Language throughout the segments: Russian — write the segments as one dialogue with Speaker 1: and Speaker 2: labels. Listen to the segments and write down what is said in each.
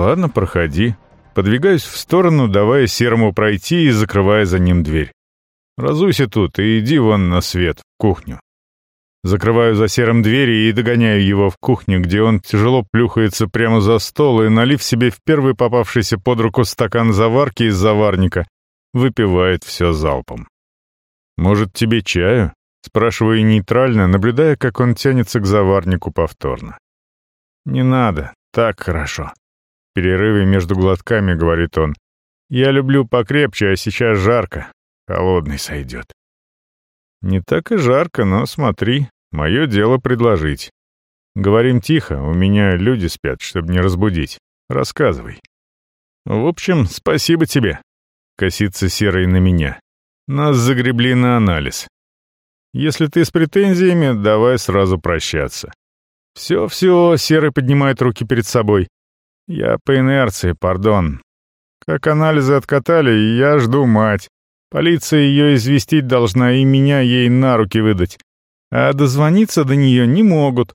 Speaker 1: «Ладно, проходи». Подвигаюсь в сторону, давая Серому пройти и закрывая за ним дверь. «Разуйся тут и иди вон на свет, в кухню». Закрываю за Серым двери и догоняю его в кухню, где он тяжело плюхается прямо за стол и, налив себе в первый попавшийся под руку стакан заварки из заварника, выпивает все залпом. «Может, тебе чаю?» — спрашиваю нейтрально, наблюдая, как он тянется к заварнику повторно. «Не надо, так хорошо». Перерыве между глотками говорит он. «Я люблю покрепче, а сейчас жарко. Холодный сойдет». «Не так и жарко, но смотри, мое дело предложить. Говорим тихо, у меня люди спят, чтобы не разбудить. Рассказывай». «В общем, спасибо тебе», — косится Серый на меня. «Нас загребли на анализ. Если ты с претензиями, давай сразу прощаться». «Все-все», — Серый поднимает руки перед собой. «Я по инерции, пардон. Как анализы откатали, я жду мать. Полиция ее известить должна и меня ей на руки выдать. А дозвониться до нее не могут.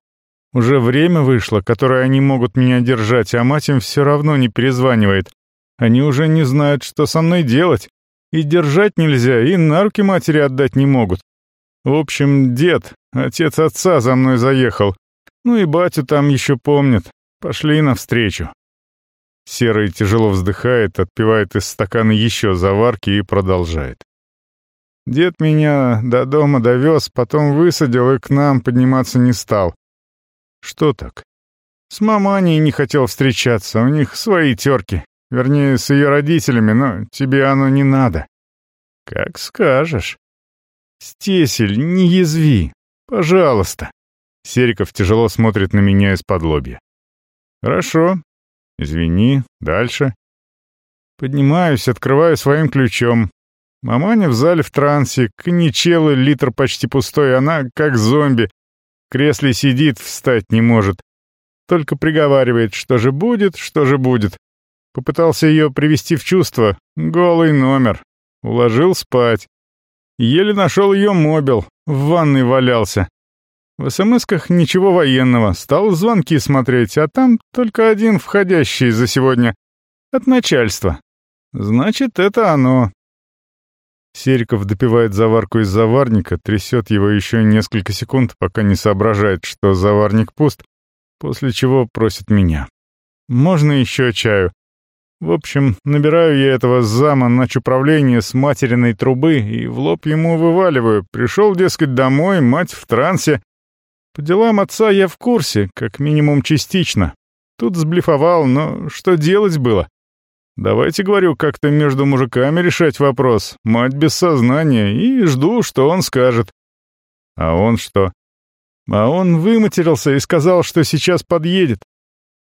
Speaker 1: Уже время вышло, которое они могут меня держать, а мать им все равно не перезванивает. Они уже не знают, что со мной делать. И держать нельзя, и на руки матери отдать не могут. В общем, дед, отец отца за мной заехал. Ну и батю там еще помнят. Пошли навстречу. Серый тяжело вздыхает, отпивает из стакана еще заварки и продолжает. Дед меня до дома довез, потом высадил и к нам подниматься не стал. Что так? С маманей не хотел встречаться, у них свои терки. Вернее, с ее родителями, но тебе оно не надо. Как скажешь. Стесель, не язви. Пожалуйста. Сериков тяжело смотрит на меня из-под лобья. Хорошо, Извини, дальше. Поднимаюсь, открываю своим ключом. Маманя в зале в трансе, коньячелы, литр почти пустой, она как зомби. В кресле сидит, встать не может. Только приговаривает, что же будет, что же будет. Попытался ее привести в чувство. Голый номер. Уложил спать. Еле нашел ее мобил. В ванной валялся. В СМСках ничего военного, стал звонки смотреть, а там только один входящий за сегодня. От начальства. Значит, это оно. Сериков допивает заварку из заварника, трясет его еще несколько секунд, пока не соображает, что заварник пуст, после чего просит меня. «Можно еще чаю?» В общем, набираю я этого зама начуправления с материной трубы и в лоб ему вываливаю. Пришел, дескать, домой, мать в трансе, по делам отца я в курсе, как минимум частично. Тут сблифовал, но что делать было? Давайте, говорю, как-то между мужиками решать вопрос. Мать без сознания, и жду, что он скажет. А он что? А он выматерился и сказал, что сейчас подъедет.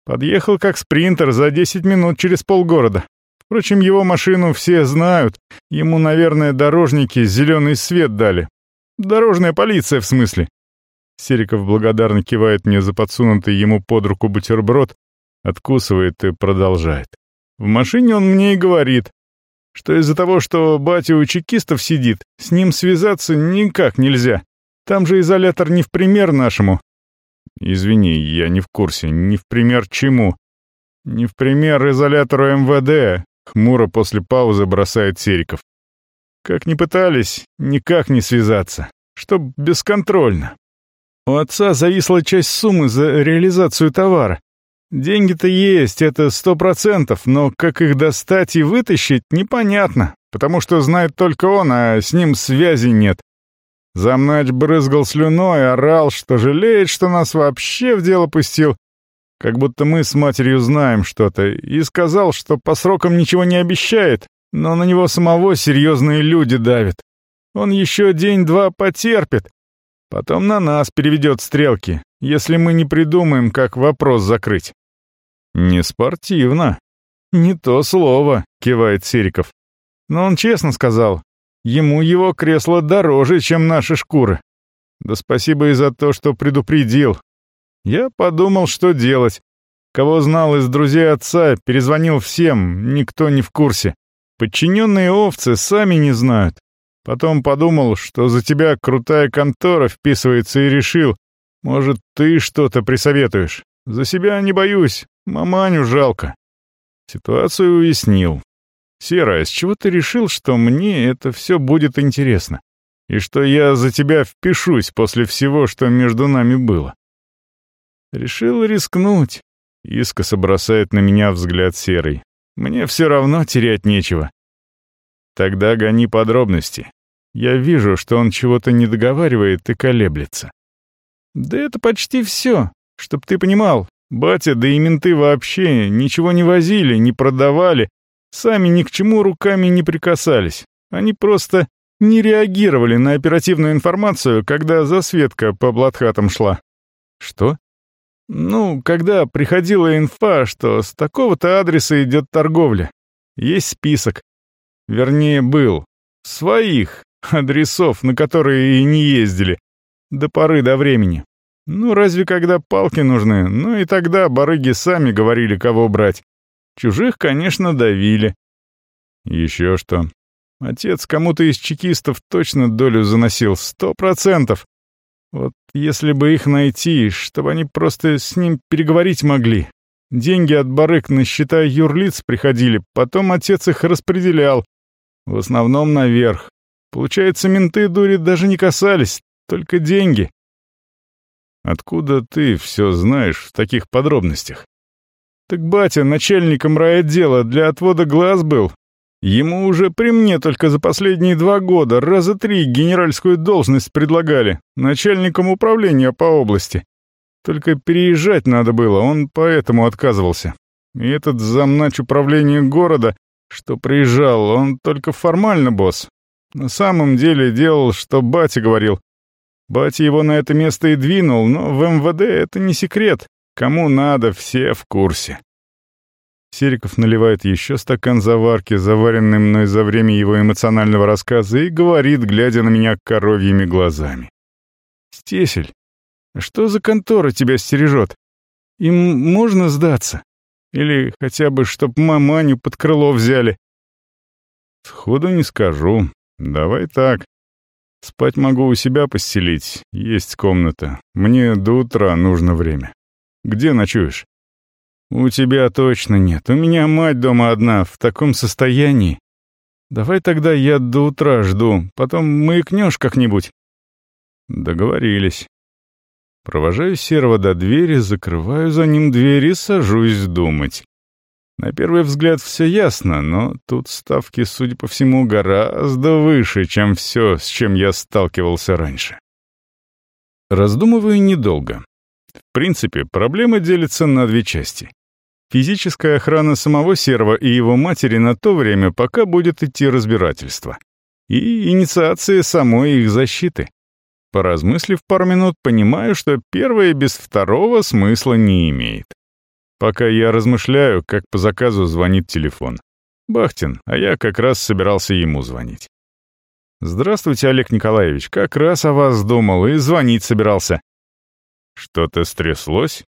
Speaker 1: Подъехал как спринтер за 10 минут через полгорода. Впрочем, его машину все знают. Ему, наверное, дорожники зеленый свет дали. Дорожная полиция, в смысле. Сериков благодарно кивает мне за подсунутый ему под руку бутерброд, откусывает и продолжает. В машине он мне и говорит, что из-за того, что батя у чекистов сидит, с ним связаться никак нельзя. Там же изолятор не в пример нашему. Извини, я не в курсе, не в пример чему. Не в пример изолятору МВД, хмуро после паузы бросает Сериков. Как ни пытались, никак не связаться. Чтоб бесконтрольно, у отца зависла часть суммы за реализацию товара. Деньги-то есть, это сто процентов, но как их достать и вытащить, непонятно, потому что знает только он, а с ним связи нет. Замнач брызгал слюной, орал, что жалеет, что нас вообще в дело пустил, как будто мы с матерью знаем что-то, и сказал, что по срокам ничего не обещает, но на него самого серьезные люди давят. Он еще день-два потерпит, Потом на нас переведет стрелки, если мы не придумаем, как вопрос закрыть». «Не спортивно». «Не то слово», — кивает Сериков. Но он честно сказал, ему его кресло дороже, чем наши шкуры. Да спасибо и за то, что предупредил. Я подумал, что делать. Кого знал из друзей отца, перезвонил всем, никто не в курсе. Подчиненные овцы сами не знают. Потом подумал, что за тебя крутая контора вписывается и решил, может, ты что-то присоветуешь. За себя не боюсь, маманю жалко. Ситуацию уяснил. Серая, с чего ты решил, что мне это все будет интересно? И что я за тебя впишусь после всего, что между нами было? Решил рискнуть. Искоса бросает на меня взгляд серый. Мне все равно терять нечего. Тогда гони подробности. Я вижу, что он чего-то не договаривает и колеблется. Да это почти все. Чтоб ты понимал, батя, да и менты вообще ничего не возили, не продавали, сами ни к чему руками не прикасались. Они просто не реагировали на оперативную информацию, когда засветка по блатхатам шла. Что? Ну, когда приходила инфа, что с такого-то адреса идет торговля. Есть список. Вернее, был. Своих, адресов, на которые и не ездили. До поры до времени. Ну, разве когда палки нужны? Ну и тогда барыги сами говорили, кого брать. Чужих, конечно, давили. Еще что. Отец кому-то из чекистов точно долю заносил, сто процентов. Вот если бы их найти, чтобы они просто с ним переговорить могли. Деньги от барыг на счета юрлиц приходили, потом отец их распределял. В основном наверх. Получается, менты дури даже не касались, только деньги. Откуда ты все знаешь в таких подробностях? Так батя начальником райотдела для отвода глаз был. Ему уже при мне только за последние два года раза три генеральскую должность предлагали, начальником управления по области. Только переезжать надо было, он поэтому отказывался. И этот замнач управления города, что приезжал, он только формально босс, на самом деле делал, что батя говорил. Батя его на это место и двинул, но в МВД это не секрет. Кому надо, все в курсе. Сериков наливает еще стакан заварки, заваренный мной за время его эмоционального рассказа, и говорит, глядя на меня коровьими глазами. «Стесель, что за контора тебя стережет? Им можно сдаться? Или хотя бы, чтоб маманю под крыло взяли?» «Сходу не скажу. «Давай так. Спать могу у себя постелить, есть комната. Мне до утра нужно время. Где ночуешь?» «У тебя точно нет. У меня мать дома одна, в таком состоянии. Давай тогда я до утра жду, потом маякнешь как-нибудь». Договорились. Провожаю Серого до двери, закрываю за ним дверь и сажусь думать. На первый взгляд все ясно, но тут ставки, судя по всему, гораздо выше, чем все, с чем я сталкивался раньше. Раздумываю недолго. В принципе, проблема делится на две части. Физическая охрана самого Серва и его матери на то время, пока будет идти разбирательство. И инициация самой их защиты. Поразмыслив пару минут, понимаю, что первое без второго смысла не имеет. Пока я размышляю, как по заказу звонит телефон. Бахтин, а я как раз собирался ему звонить. «Здравствуйте, Олег Николаевич, как раз о вас думал и звонить собирался». «Что-то стряслось?»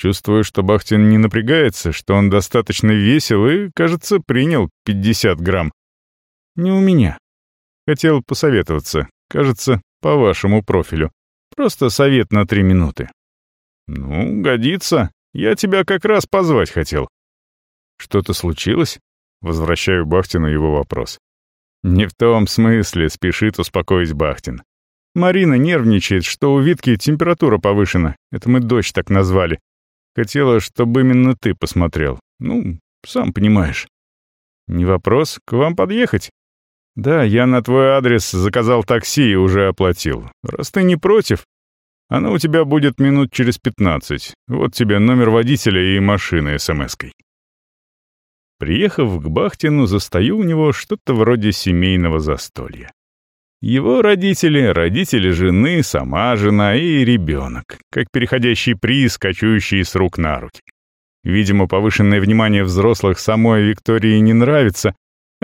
Speaker 1: Чувствую, что Бахтин не напрягается, что он достаточно весел и, кажется, принял 50 грамм. «Не у меня. Хотел посоветоваться, кажется, по вашему профилю. Просто совет на три минуты». «Ну, годится», я тебя как раз позвать хотел». «Что-то случилось?» Возвращаю Бахтину его вопрос. «Не в том смысле», — спешит успокоить Бахтин. «Марина нервничает, что у Витки температура повышена. Это мы дочь так назвали. Хотела, чтобы именно ты посмотрел. Ну, сам понимаешь». «Не вопрос, к вам подъехать?» «Да, я на твой адрес заказал такси и уже оплатил. Раз ты не против, оно у тебя будет минут через пятнадцать. Вот тебе номер водителя и машины смс-кой. Приехав к Бахтину, застаю у него что-то вроде семейного застолья. Его родители, родители жены, сама жена и ребенок, как переходящий приз, кочующий с рук на руки. Видимо, повышенное внимание взрослых самой Виктории не нравится,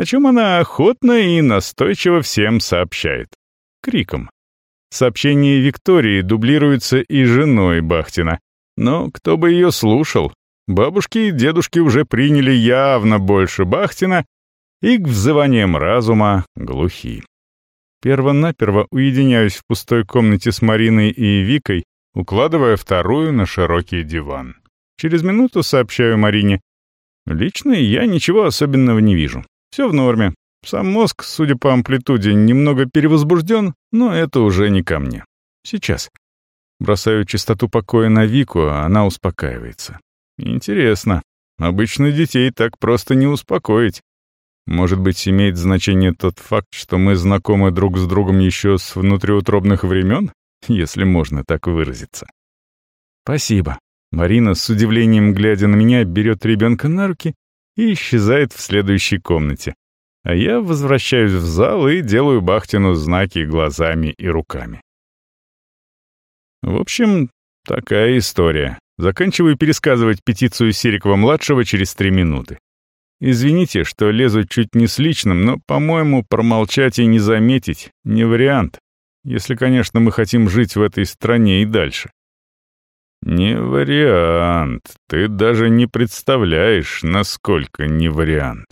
Speaker 1: о чем она охотно и настойчиво всем сообщает. Криком. Сообщение Виктории дублируется и женой Бахтина. Но кто бы ее слушал? Бабушки и дедушки уже приняли явно больше Бахтина и к взываниям разума глухи. Первонаперво уединяюсь в пустой комнате с Мариной и Викой, укладывая вторую на широкий диван. Через минуту сообщаю Марине. Лично я ничего особенного не вижу. Все в норме. Сам мозг, судя по амплитуде, немного перевозбужден, но это уже не ко мне. Сейчас. Бросаю чистоту покоя на Вику, а она успокаивается. Интересно. Обычно детей так просто не успокоить. Может быть, имеет значение тот факт, что мы знакомы друг с другом еще с внутриутробных времен, если можно так выразиться. Спасибо. Марина, с удивлением глядя на меня, берет ребенка на руки и исчезает в следующей комнате. А я возвращаюсь в зал и делаю Бахтину знаки глазами и руками. В общем, такая история. Заканчиваю пересказывать петицию Серикова-младшего через три минуты. Извините, что лезу чуть не с личным, но, по-моему, промолчать и не заметить — не вариант. Если, конечно, мы хотим жить в этой стране и дальше. Не вариант. Ты даже не представляешь, насколько не вариант.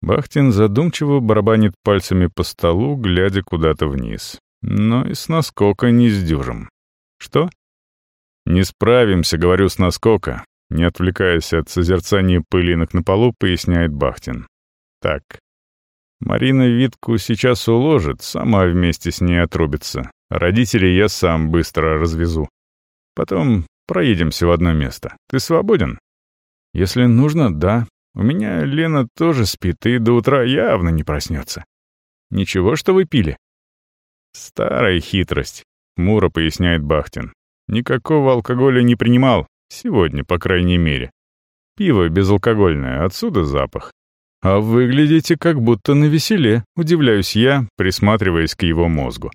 Speaker 1: Бахтин задумчиво барабанит пальцами по столу, глядя куда-то вниз. Но и с наскока не сдюжим. Что? Не справимся, говорю, с наскока. Не отвлекаясь от созерцания пылинок на полу, поясняет Бахтин. Так. Марина Витку сейчас уложит, сама вместе с ней отрубится. Родителей я сам быстро развезу. Потом проедемся в одно место. Ты свободен? Если нужно, да. У меня Лена тоже спит и до утра явно не проснется. Ничего, что вы пили? Старая хитрость. Мура поясняет Бахтин. Никакого алкоголя не принимал. Сегодня, по крайней мере. Пиво безалкогольное, отсюда запах. А выглядите как будто на веселе, удивляюсь я, присматриваясь к его мозгу.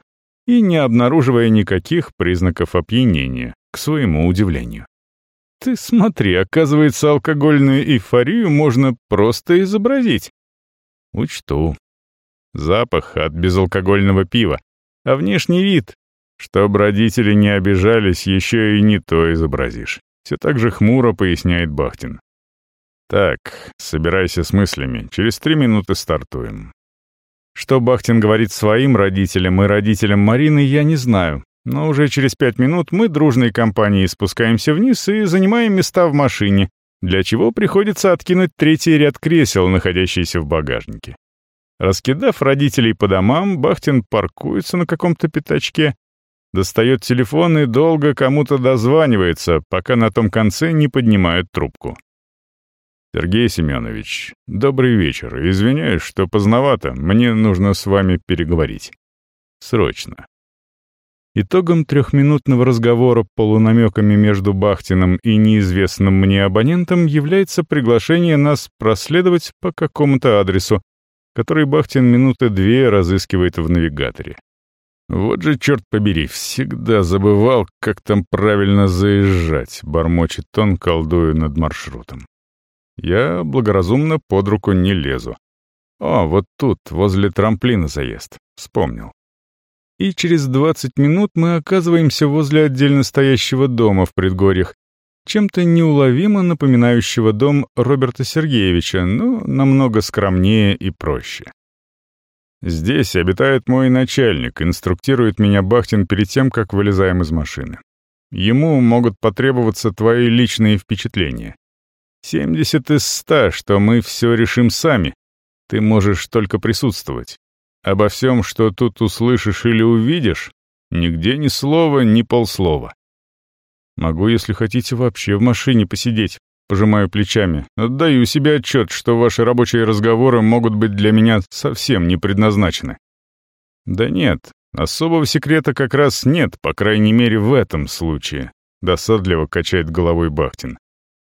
Speaker 1: И не обнаруживая никаких признаков опьянения, к своему удивлению. Ты смотри, оказывается, алкогольную эйфорию можно просто изобразить. Учту. Запах от безалкогольного пива, а внешний вид Чтоб родители не обижались, еще и не то изобразишь. Все так же хмуро поясняет Бахтин. Так, собирайся с мыслями. Через три минуты стартуем. Что Бахтин говорит своим родителям и родителям Марины, я не знаю. Но уже через пять минут мы дружной компанией спускаемся вниз и занимаем места в машине, для чего приходится откинуть третий ряд кресел, находящийся в багажнике. Раскидав родителей по домам, Бахтин паркуется на каком-то пятачке, достает телефон и долго кому-то дозванивается, пока на том конце не поднимают трубку. «Сергей Семенович, добрый вечер. Извиняюсь, что поздновато. Мне нужно с вами переговорить. Срочно». Итогом трехминутного разговора полунамеками между Бахтиным и неизвестным мне абонентом является приглашение нас проследовать по какому-то адресу, который Бахтин минуты две разыскивает в навигаторе. «Вот же, черт побери, всегда забывал, как там правильно заезжать», — бормочет он, колдуя над маршрутом. Я благоразумно под руку не лезу. О, вот тут, возле трамплина заезд. Вспомнил. И через 20 минут мы оказываемся возле отдельно стоящего дома в предгорьях, чем-то неуловимо напоминающего дом Роберта Сергеевича, но намного скромнее и проще. «Здесь обитает мой начальник», — инструктирует меня Бахтин перед тем, как вылезаем из машины. «Ему могут потребоваться твои личные впечатления. 70 из 100, что мы все решим сами. Ты можешь только присутствовать. Обо всем, что тут услышишь или увидишь, нигде ни слова, ни полслова. Могу, если хотите, вообще в машине посидеть, Пожимаю плечами. Отдаю себе отчет, что ваши рабочие разговоры могут быть для меня совсем не предназначены. Да нет, особого секрета как раз нет, по крайней мере в этом случае. Досадливо качает головой Бахтин.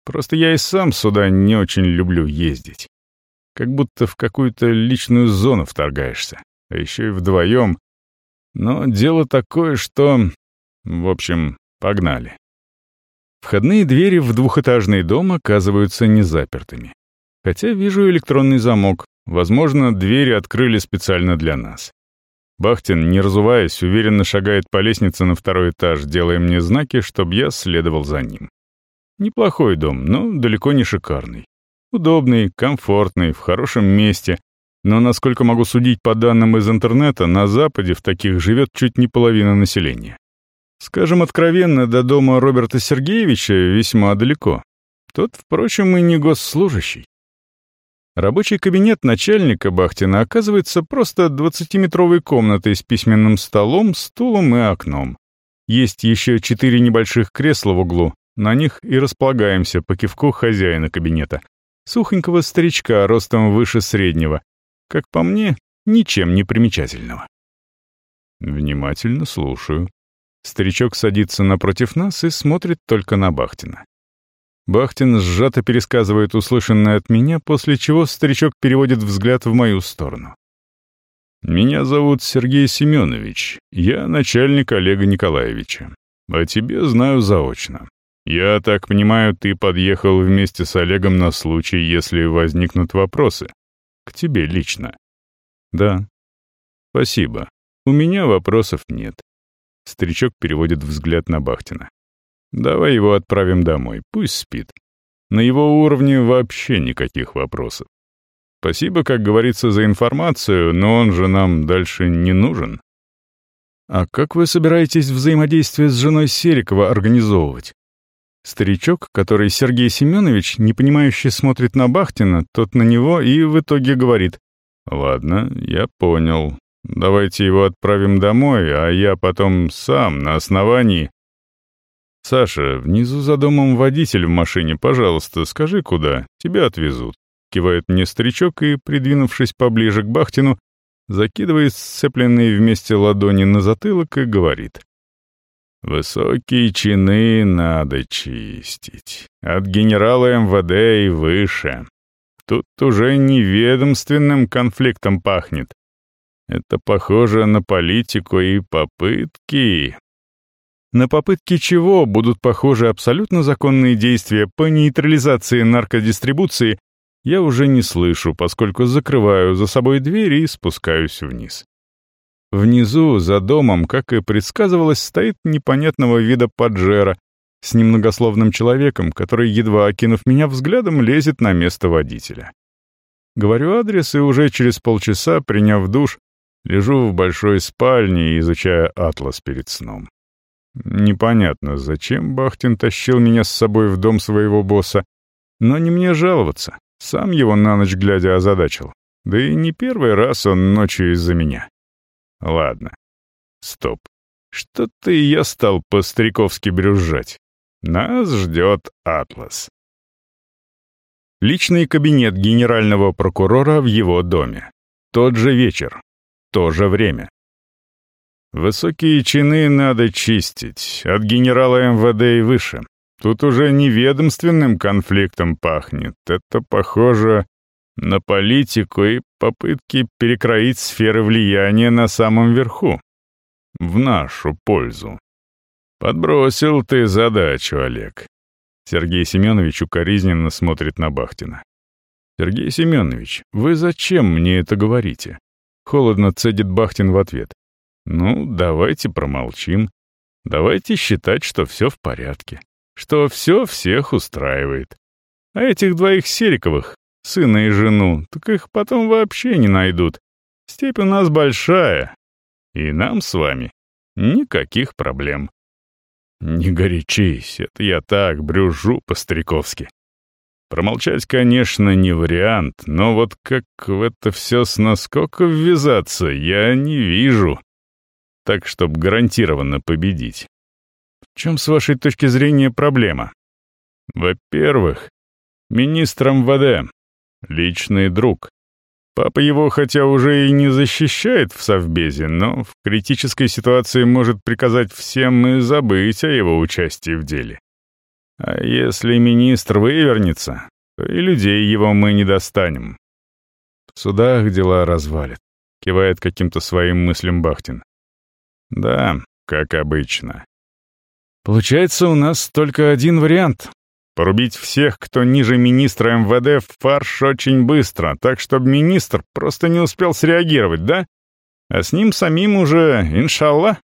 Speaker 1: Просто я и сам сюда не очень люблю ездить. Как будто в какую-то личную зону вторгаешься. А еще и вдвоем. Но дело такое, что... В общем, погнали. Входные двери в двухэтажный дом оказываются незапертыми. Хотя вижу электронный замок. Возможно, двери открыли специально для нас. Бахтин, не разуваясь, уверенно шагает по лестнице на второй этаж, делая мне знаки, чтобы я следовал за ним. Неплохой дом, но далеко не шикарный. Удобный, комфортный, в хорошем месте. Но, насколько могу судить по данным из интернета, на Западе в таких живет чуть не половина населения. Скажем откровенно, до дома Роберта Сергеевича весьма далеко. Тот, впрочем, и не госслужащий. Рабочий кабинет начальника Бахтина оказывается просто 20-метровой комнатой с письменным столом, стулом и окном. Есть еще четыре небольших кресла в углу, на них и располагаемся по кивку хозяина кабинета. Сухонького старичка ростом выше среднего. Как по мне, ничем не примечательного. Внимательно слушаю. Старичок садится напротив нас и смотрит только на Бахтина. Бахтин сжато пересказывает услышанное от меня, после чего старичок переводит взгляд в мою сторону. «Меня зовут Сергей Семенович. Я начальник Олега Николаевича. А тебе знаю заочно. Я так понимаю, ты подъехал вместе с Олегом на случай, если возникнут вопросы. К тебе лично». «Да». «Спасибо. У меня вопросов нет». Старичок переводит взгляд на Бахтина. Давай его отправим домой, пусть спит. На его уровне вообще никаких вопросов. Спасибо, как говорится, за информацию, но он же нам дальше не нужен. А как вы собираетесь взаимодействие с женой Серикова организовывать? Старичок, который Сергей Семенович, непонимающе смотрит на Бахтина, тот на него и в итоге говорит. «Ладно, я понял. Давайте его отправим домой, а я потом сам на основании...» «Саша, внизу за домом водитель в машине, пожалуйста, скажи, куда, тебя отвезут». Кивает мне старичок и, придвинувшись поближе к Бахтину, закидывает сцепленные вместе ладони на затылок и говорит. «Высокие чины надо чистить. От генерала МВД и выше. Тут уже неведомственным конфликтом пахнет. Это похоже на политику и попытки на попытки чего будут похожи абсолютно законные действия по нейтрализации наркодистрибуции, я уже не слышу, поскольку закрываю за собой дверь и спускаюсь вниз. Внизу, за домом, как и предсказывалось, стоит непонятного вида поджера с немногословным человеком, который, едва окинув меня взглядом, лезет на место водителя. Говорю адрес и уже через полчаса, приняв душ, лежу в большой спальне, изучая атлас перед сном. Непонятно, зачем Бахтин тащил меня с собой в дом своего босса. Но не мне жаловаться. Сам его на ночь глядя озадачил. Да и не первый раз он ночью из-за меня. Ладно. Стоп. Что-то я стал по-стариковски брюзжать. Нас ждет Атлас. Личный кабинет генерального прокурора в его доме. Тот же вечер. То же время. Высокие чины надо чистить, от генерала МВД и выше. Тут уже неведомственным конфликтом пахнет. Это похоже на политику и попытки перекроить сферы влияния на самом верху. В нашу пользу. Подбросил ты задачу, Олег. Сергей Семенович укоризненно смотрит на Бахтина. «Сергей Семенович, вы зачем мне это говорите?» Холодно цедит Бахтин в ответ. Ну, давайте промолчим. Давайте считать, что все в порядке. Что все всех устраивает. А этих двоих Сериковых, сына и жену, так их потом вообще не найдут. Степь у нас большая. И нам с вами никаких проблем. Не горячись, это я так брюжу по-стариковски. Промолчать, конечно, не вариант, но вот как в это все с наскока ввязаться, я не вижу так, чтобы гарантированно победить. В чем, с вашей точки зрения, проблема? Во-первых, министр МВД, личный друг. Папа его хотя уже и не защищает в Совбезе, но в критической ситуации может приказать всем и забыть о его участии в деле. А если министр вывернется, то и людей его мы не достанем. В судах дела развалит, кивает каким-то своим мыслям Бахтин. Да, как обычно. Получается, у нас только один вариант. Порубить всех, кто ниже министра МВД, в фарш очень быстро, так чтобы министр просто не успел среагировать, да? А с ним самим уже, иншалла.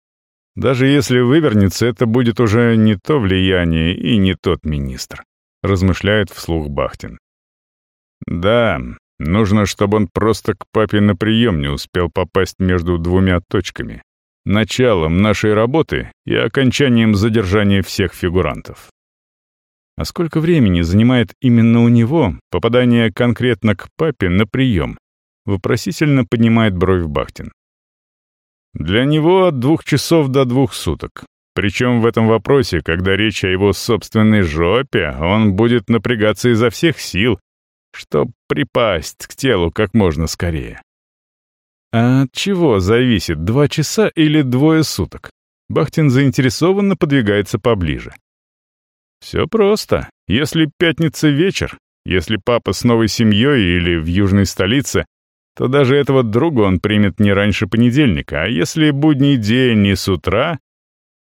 Speaker 1: Даже если вывернется, это будет уже не то влияние и не тот министр, размышляет вслух Бахтин. Да, нужно, чтобы он просто к папе на прием не успел попасть между двумя точками началом нашей работы и окончанием задержания всех фигурантов. А сколько времени занимает именно у него попадание конкретно к папе на прием? Вопросительно поднимает бровь Бахтин. Для него от двух часов до двух суток. Причем в этом вопросе, когда речь о его собственной жопе, он будет напрягаться изо всех сил, чтобы припасть к телу как можно скорее. А от чего зависит, два часа или двое суток? Бахтин заинтересованно подвигается поближе. Все просто. Если пятница вечер, если папа с новой семьей или в южной столице, то даже этого друга он примет не раньше понедельника, а если будний день не с утра,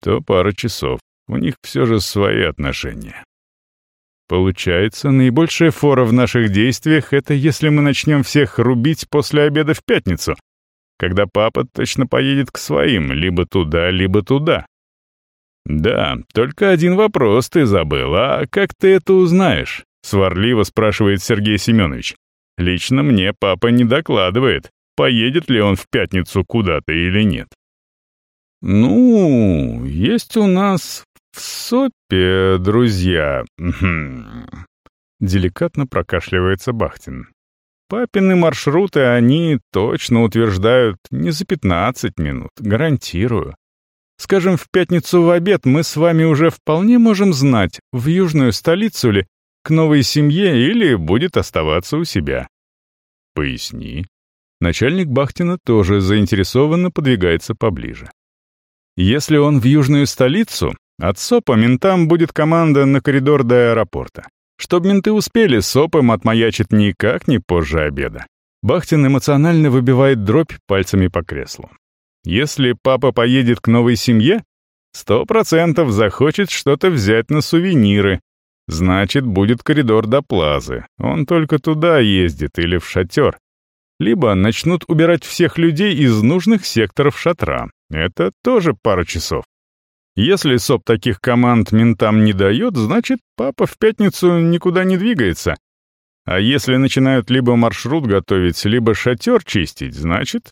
Speaker 1: то пара часов. У них все же свои отношения. Получается, наибольшая фора в наших действиях — это если мы начнем всех рубить после обеда в пятницу, когда папа точно поедет к своим, либо туда, либо туда. Да, только один вопрос ты забыл, а как ты это узнаешь? Сварливо спрашивает Сергей Семенович. Лично мне папа не докладывает, поедет ли он в пятницу куда-то или нет. Ну, есть у нас в СОПе, друзья. Деликатно прокашливается Бахтин. Папины маршруты они точно утверждают не за 15 минут, гарантирую. Скажем, в пятницу в обед мы с вами уже вполне можем знать, в южную столицу ли, к новой семье или будет оставаться у себя. Поясни. Начальник Бахтина тоже заинтересованно подвигается поближе. Если он в южную столицу, от СОПа ментам будет команда на коридор до аэропорта. Чтоб менты успели, СОПом отмаячит никак не позже обеда. Бахтин эмоционально выбивает дробь пальцами по креслу. Если папа поедет к новой семье, сто процентов захочет что-то взять на сувениры. Значит, будет коридор до плазы. Он только туда ездит или в шатер. Либо начнут убирать всех людей из нужных секторов шатра. Это тоже пара часов. Если СОП таких команд ментам не дает, значит, папа в пятницу никуда не двигается. А если начинают либо маршрут готовить, либо шатер чистить, значит,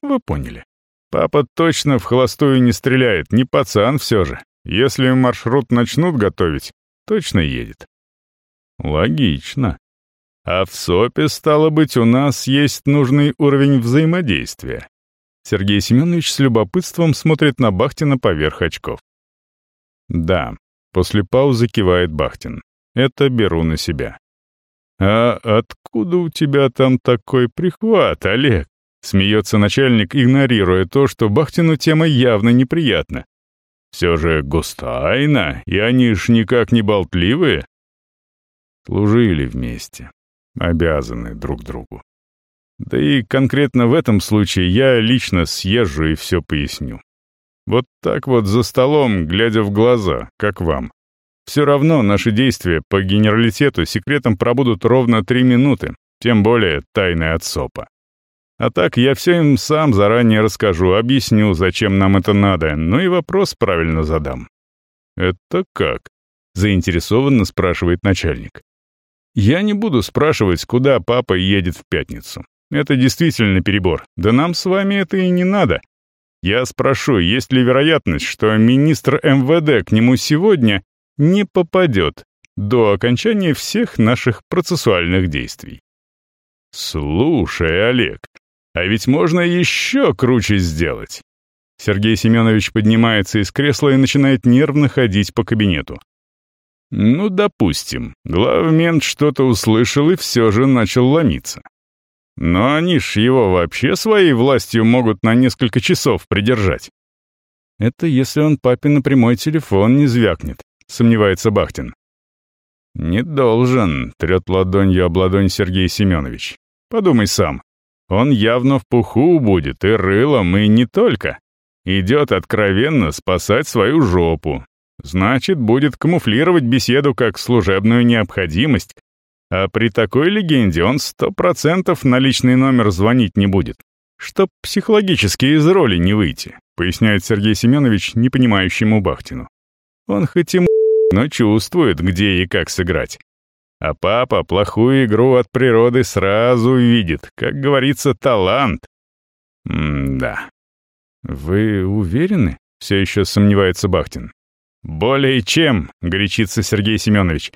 Speaker 1: вы поняли. Папа точно в холостую не стреляет, не пацан все же. Если маршрут начнут готовить, точно едет. Логично. А в СОПе, стало быть, у нас есть нужный уровень взаимодействия. Сергей Семенович с любопытством смотрит на Бахтина поверх очков. Да, после паузы кивает Бахтин. Это беру на себя. А откуда у тебя там такой прихват, Олег? Смеется начальник, игнорируя то, что Бахтину тема явно неприятна. Все же густайна, и они ж никак не болтливые. Служили вместе, обязаны друг другу. Да и конкретно в этом случае я лично съезжу и все поясню. Вот так вот за столом, глядя в глаза, как вам. Все равно наши действия по генералитету секретом пробудут ровно три минуты, тем более тайны от СОПа. А так я все им сам заранее расскажу, объясню, зачем нам это надо, ну и вопрос правильно задам. «Это как?» — заинтересованно спрашивает начальник. «Я не буду спрашивать, куда папа едет в пятницу. Это действительно перебор. Да нам с вами это и не надо. Я спрошу, есть ли вероятность, что министр МВД к нему сегодня не попадет до окончания всех наших процессуальных действий. Слушай, Олег, а ведь можно еще круче сделать. Сергей Семенович поднимается из кресла и начинает нервно ходить по кабинету. Ну, допустим, главмент что-то услышал и все же начал ломиться. Но они ж его вообще своей властью могут на несколько часов придержать. Это если он папе на прямой телефон не звякнет, сомневается Бахтин. «Не должен», — трет ладонью об ладонь Сергей Семенович. «Подумай сам. Он явно в пуху будет, и рылом, и не только. Идет откровенно спасать свою жопу. Значит, будет камуфлировать беседу как служебную необходимость. А при такой легенде он сто процентов на личный номер звонить не будет. Чтоб психологически из роли не выйти, поясняет Сергей Семенович непонимающему Бахтину. Он хоть и но чувствует, где и как сыграть. А папа плохую игру от природы сразу видит, как говорится, талант. М-да. Вы уверены? Все еще сомневается Бахтин. «Более чем», — горячится Сергей Семенович.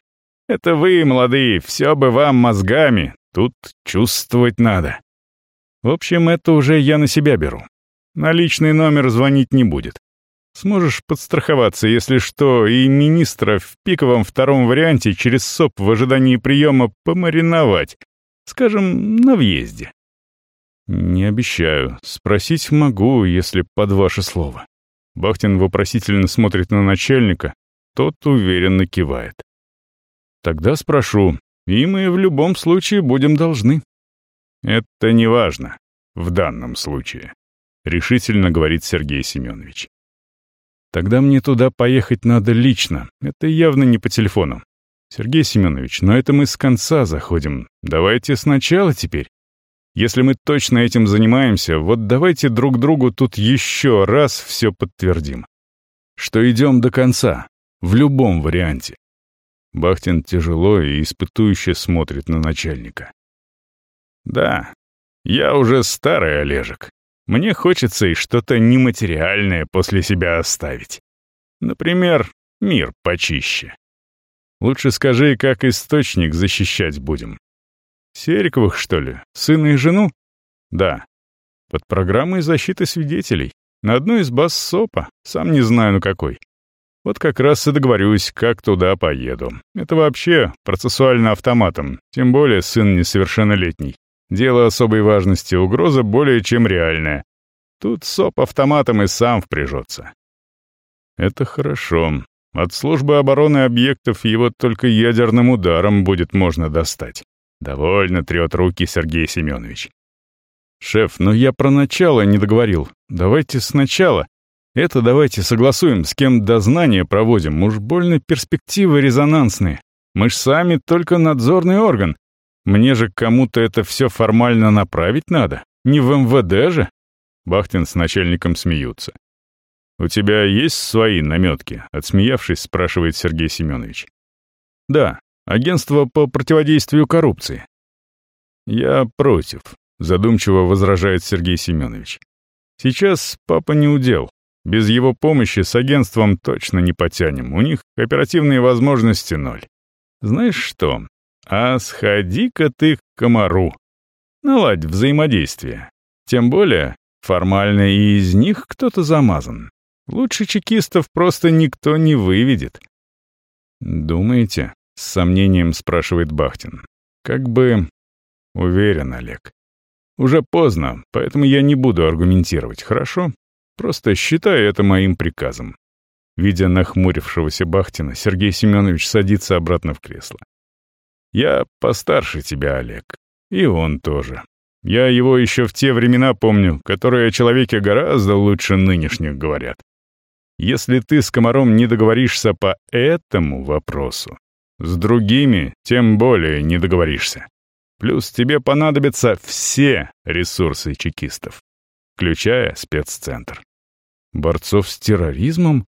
Speaker 1: «Это вы, молодые, все бы вам мозгами, тут чувствовать надо». В общем, это уже я на себя беру. На личный номер звонить не будет. Сможешь подстраховаться, если что, и министра в пиковом втором варианте через СОП в ожидании приема помариновать. Скажем, на въезде. Не обещаю. Спросить могу, если под ваше слово. Бахтин вопросительно смотрит на начальника, тот уверенно кивает. Тогда спрошу, и мы в любом случае будем должны. Это не важно в данном случае, решительно говорит Сергей Семенович. Тогда мне туда поехать надо лично. Это явно не по телефону. Сергей Семенович, но это мы с конца заходим. Давайте сначала теперь. Если мы точно этим занимаемся, вот давайте друг другу тут еще раз все подтвердим. Что идем до конца, в любом варианте. Бахтин тяжело и испытующе смотрит на начальника. Да, я уже старый Олежек. Мне хочется и что-то нематериальное после себя оставить. Например, мир почище. Лучше скажи, как источник защищать будем. Сериковых, что ли? Сына и жену? Да. Под программой защиты свидетелей. На одной из баз СОПа. Сам не знаю, на какой. Вот как раз и договорюсь, как туда поеду. Это вообще процессуально автоматом. Тем более сын несовершеннолетний. Дело особой важности, угроза более чем реальная. Тут СОП автоматом и сам впряжется. Это хорошо. От службы обороны объектов его только ядерным ударом будет можно достать. Довольно трет руки Сергей Семенович. «Шеф, но я про начало не договорил. Давайте сначала. Это давайте согласуем, с кем дознание проводим. Уж больно перспективы резонансные. Мы ж сами только надзорный орган. Мне же кому-то это все формально направить надо. Не в МВД же?» Бахтин с начальником смеются. «У тебя есть свои наметки?» — отсмеявшись, спрашивает Сергей Семенович. «Да, Агентство по противодействию коррупции». «Я против», — задумчиво возражает Сергей Семенович. «Сейчас папа не удел. Без его помощи с агентством точно не потянем. У них оперативные возможности ноль. Знаешь что? А сходи-ка ты к комару. Наладь взаимодействие. Тем более, формально и из них кто-то замазан. Лучше чекистов просто никто не выведет. Думаете? С сомнением спрашивает Бахтин. Как бы... Уверен, Олег. Уже поздно, поэтому я не буду аргументировать, хорошо? Просто считай это моим приказом. Видя нахмурившегося Бахтина, Сергей Семенович садится обратно в кресло. «Я постарше тебя, Олег. И он тоже. Я его еще в те времена помню, которые о человеке гораздо лучше нынешних говорят. Если ты с комаром не договоришься по этому вопросу, с другими тем более не договоришься. Плюс тебе понадобятся все ресурсы чекистов, включая спеццентр. Борцов с терроризмом?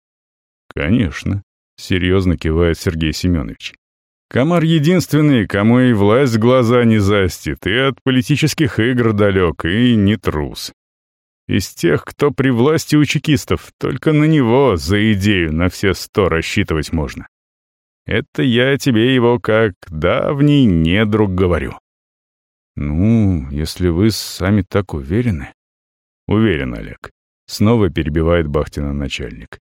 Speaker 1: Конечно, серьезно кивает Сергей Семенович. Комар единственный, кому и власть глаза не застит, и от политических игр далек, и не трус. Из тех, кто при власти у чекистов, только на него за идею на все сто рассчитывать можно. Это я тебе его как давний недруг говорю. Ну, если вы сами так уверены. Уверен, Олег. Снова перебивает Бахтина начальник.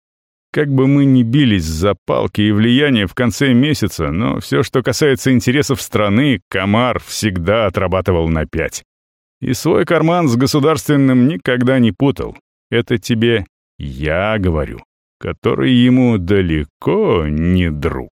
Speaker 1: Как бы мы ни бились за палки и влияние в конце месяца, но все, что касается интересов страны, Комар всегда отрабатывал на пять. И свой карман с государственным никогда не путал. Это тебе я говорю который ему далеко не друг.